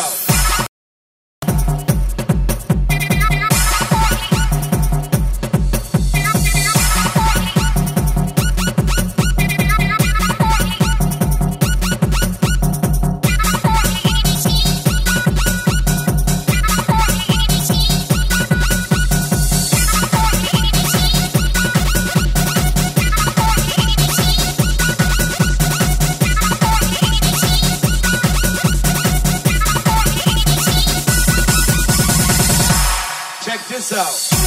This So.